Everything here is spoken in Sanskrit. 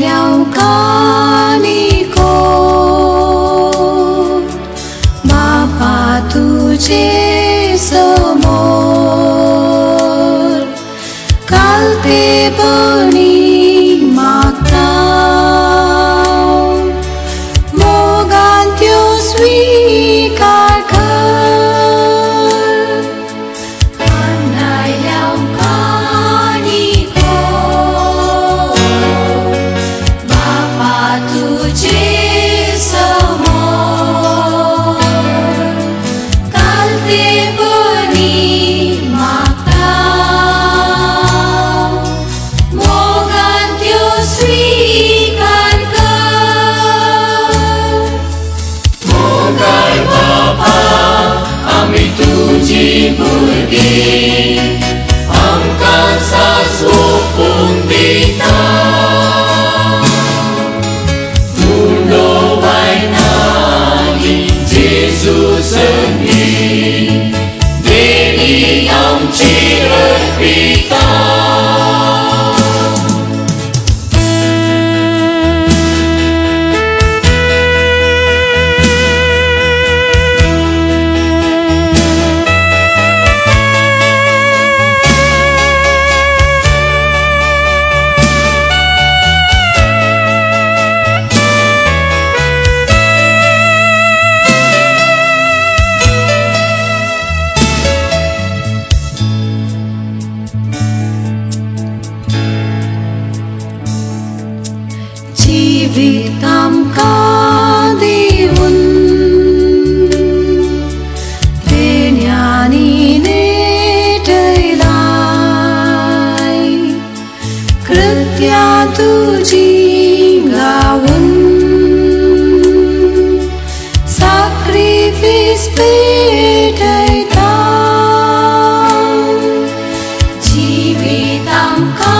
येवकार निको बाबा तुजे जिवीत आमकां दिवन देण्यानी नेटयलाय कृत्या तुजी गावून साक्रिफीस पेटयता जिवीत आमकां